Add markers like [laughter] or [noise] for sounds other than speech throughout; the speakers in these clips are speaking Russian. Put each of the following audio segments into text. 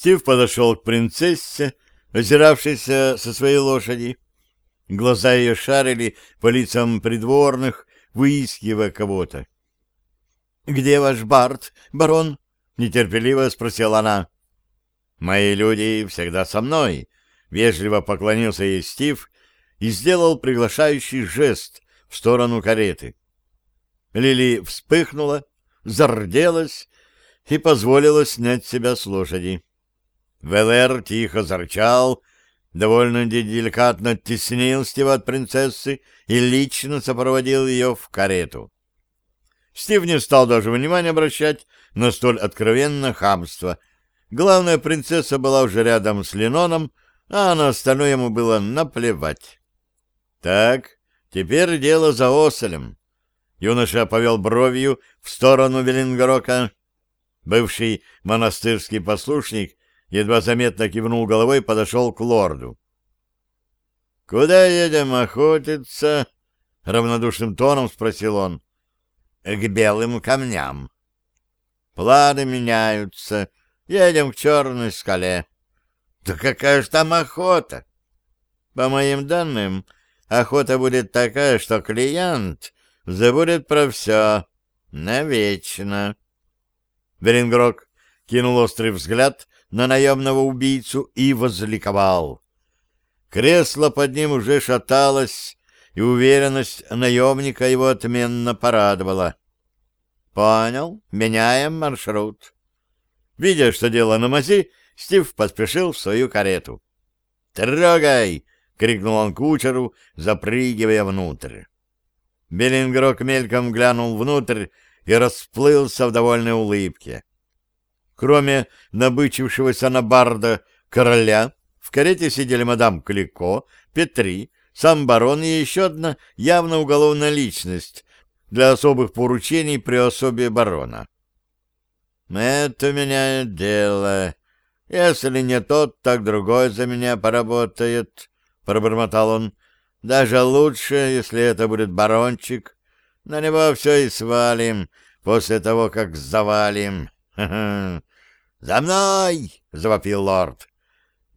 Стив подошел к принцессе, озиравшейся со своей лошади. Глаза ее шарили по лицам придворных, выискивая кого-то. — Где ваш Барт, барон? — нетерпеливо спросила она. — Мои люди всегда со мной, — вежливо поклонился ей Стив и сделал приглашающий жест в сторону кареты. Лили вспыхнула, зарделась и позволила снять себя с лошади. ВЛР тихо зарчал, довольно деликатно теснил Стива от принцессы и лично сопроводил ее в карету. Стив не стал даже внимания обращать на столь откровенное хамство. Главная принцесса была уже рядом с Леноном, а на остальное ему было наплевать. Так, теперь дело за оселем. Юноша повел бровью в сторону Велингорока. Бывший монастырский послушник едва заметно кивнул головой подошел к лорду. — Куда едем охотиться? — равнодушным тоном спросил он. — К белым камням. — Планы меняются. Едем к черной скале. — Да какая ж там охота? — По моим данным, охота будет такая, что клиент забудет про все навечно. Берингрок кинул острый взгляд на наемного убийцу и возликовал. Кресло под ним уже шаталось, и уверенность наемника его отменно порадовала. «Понял, меняем маршрут». Видя, что дело на мази, Стив поспешил в свою карету. «Трогай!» — крикнул он кучеру, запрыгивая внутрь. Беллингрок мельком глянул внутрь и расплылся в довольной улыбке. Кроме набычившегося на барда короля, в карете сидели мадам Клико, Петри, сам барон и еще одна явно уголовная личность для особых поручений при особе барона. «Это меняет дело. Если не тот, так другой за меня поработает», — пробормотал он. «Даже лучше, если это будет барончик. На него все и свалим после того, как завалим. Ха -ха. «За мной!» — завопил лорд.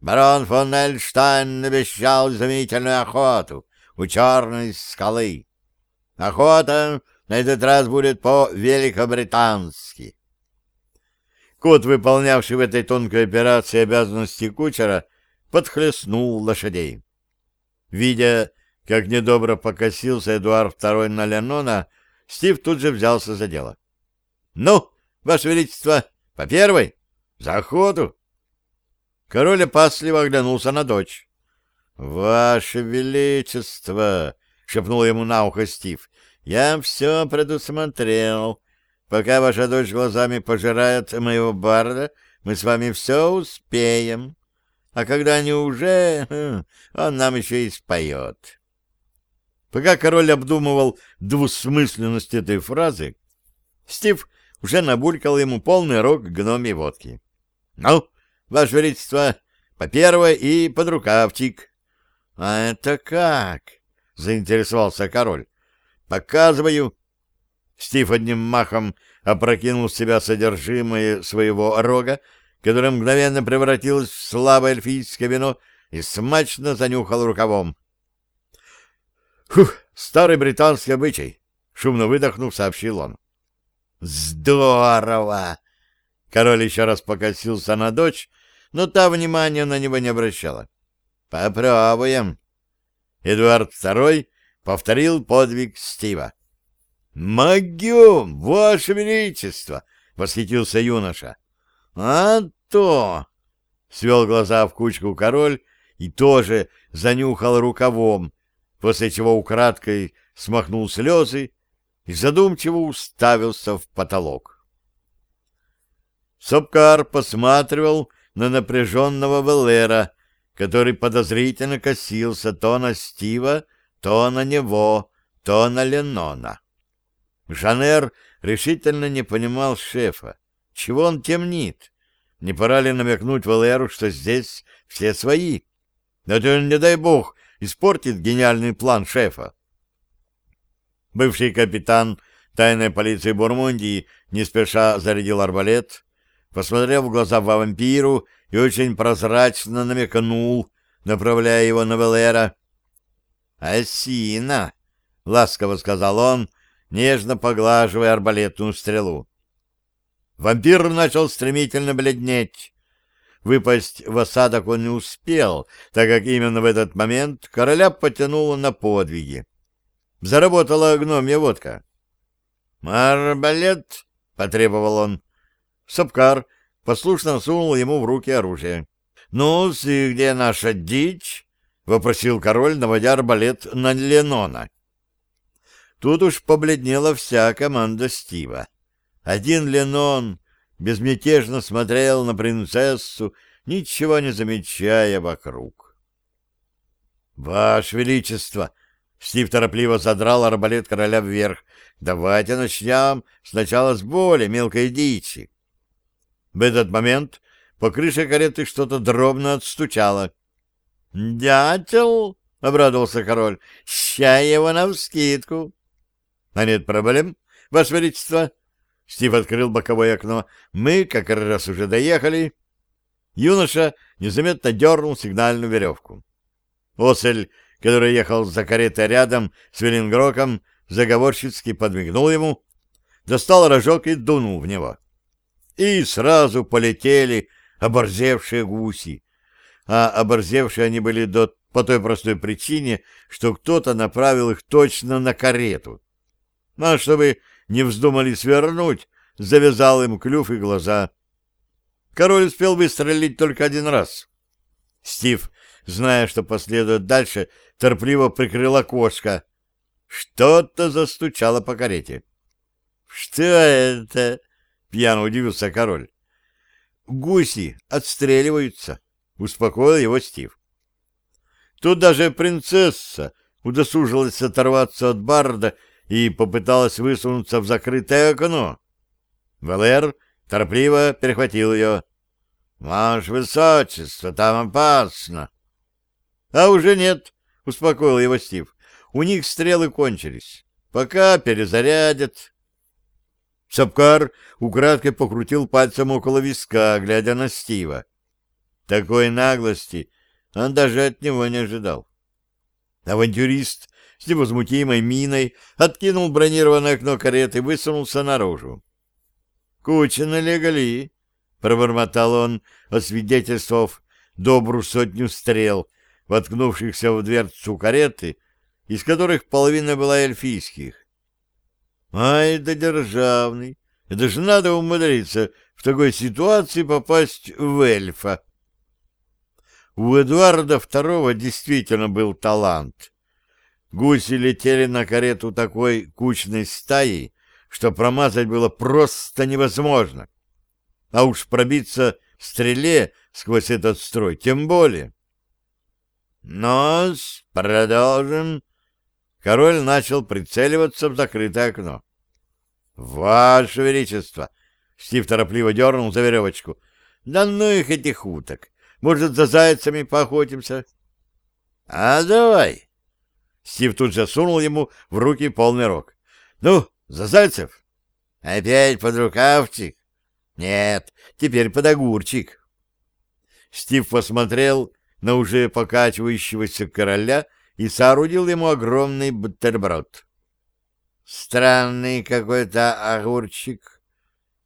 «Барон фон Эльштайн обещал изумительную охоту у черной скалы. Охота на этот раз будет по-великобритански». Кот, выполнявший в этой тонкой операции обязанности кучера, подхлестнул лошадей. Видя, как недобро покосился Эдуард II на Ленона, Стив тут же взялся за дело. — Ну, Ваше Величество, по первой? За охоту? Король опасливо оглянулся на дочь. — Ваше Величество! — шепнул ему на ухо Стив. — Я все предусмотрел. Пока ваша дочь глазами пожирает моего барда, мы с вами все успеем. А когда они уже... [laughs] Он нам еще и споет. Пока король обдумывал двусмысленность этой фразы, Стив уже набулькал ему полный рог гномей водки. — Ну, ваше величество, по первой и под рукавчик. — А это как? — заинтересовался король. — Показываю. Стив одним махом опрокинул в себя содержимое своего рога, которое мгновенно превратилось в слабое эльфийское вино, и смачно занюхал рукавом. «Фух, старый британский обычай!» — шумно выдохнув, сообщил он. «Здорово!» Король еще раз покосился на дочь, но та внимания на него не обращала. «Попробуем». Эдуард II повторил подвиг Стива. «Могем, ваше величество!» — восхитился юноша. «А то!» — свел глаза в кучку король и тоже занюхал рукавом, после чего украдкой смахнул слезы и задумчиво уставился в потолок. Сопкар посматривал на напряженного Веллера, который подозрительно косился то на Стива, то на него, то на Ленона. Жанер решительно не понимал шефа. Чего он темнит? Не пора ли намекнуть Валеру, что здесь все свои? Это, не дай бог, испортит гениальный план шефа. Бывший капитан тайной полиции Бурмундии не спеша зарядил арбалет, посмотрел в глаза вампиру и очень прозрачно намекнул, направляя его на Велера. «Осина!» — ласково сказал он, нежно поглаживая арбалетную стрелу. Вампир начал стремительно бледнеть. Выпасть в осадок он не успел, так как именно в этот момент короля потянуло на подвиги. Заработала гномья водка. «Арбалет!» — потребовал он. Сапкар послушно сунул ему в руки оружие. ну где наша дичь?» — вопросил король, наводя арбалет на Ленона. Тут уж побледнела вся команда Стива. Один Ленон безмятежно смотрел на принцессу, ничего не замечая вокруг. — Ваше Величество! — Стив торопливо задрал арбалет короля вверх. — Давайте начнем сначала с более мелкой дичи. В этот момент по крыше кареты что-то дробно отстучало. «Дятел!» — обрадовался король. «Ща его навскидку!» «А нет проблем, Ваше Величество!» Стив открыл боковое окно. «Мы как раз уже доехали». Юноша незаметно дернул сигнальную веревку. Осель, который ехал за каретой рядом с Велингроком, заговорщицки подмигнул ему, достал рожок и дунул в него. И сразу полетели оборзевшие гуси. А оборзевшие они были до, по той простой причине, что кто-то направил их точно на карету. Ну, а чтобы не вздумали свернуть, завязал им клюв и глаза. Король успел выстрелить только один раз. Стив, зная, что последует дальше, торпливо прикрыл окошко. Что-то застучало по карете. — Что это? — пьяно удивился король. — Гуси отстреливаются, — успокоил его Стив. Тут даже принцесса удосужилась оторваться от барда и попыталась высунуться в закрытое окно. Валер торопливо перехватил ее. — Ваше Высочество, там опасно. — А уже нет, — успокоил его Стив. — У них стрелы кончились. Пока перезарядят. Сапкар украдкой покрутил пальцем около виска, глядя на Стива. Такой наглости он даже от него не ожидал. Авантюрист с невозмутимой миной откинул бронированное окно кареты и высунулся наружу. «Куча налегли», — пробормотал он, освидетельствовав добрую сотню стрел, воткнувшихся в дверцу кареты, из которых половина была эльфийских. «Ай да державный! Это же надо умудриться в такой ситуации попасть в эльфа!» У Эдуарда II действительно был талант — Гуси летели на карету такой кучной стаей, что промазать было просто невозможно. А уж пробиться стреле сквозь этот строй тем более. Нос, продолжим. Король начал прицеливаться в закрытое окно. «Ваше Величество!» Стив торопливо дернул за веревочку. «Да ну их этих уток! Может, за зайцами поохотимся?» «А давай!» Стив тут же сунул ему в руки полный рог. «Ну, за Зайцев?» «Опять под рукавчик?» «Нет, теперь под огурчик». Стив посмотрел на уже покачивающегося короля и соорудил ему огромный бутерброд. «Странный какой-то огурчик».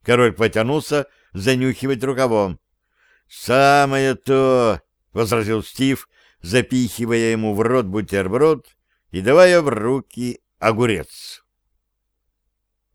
Король потянулся занюхивать рукавом. «Самое то!» — возразил Стив, запихивая ему в рот бутерброд и давая в руки огурец.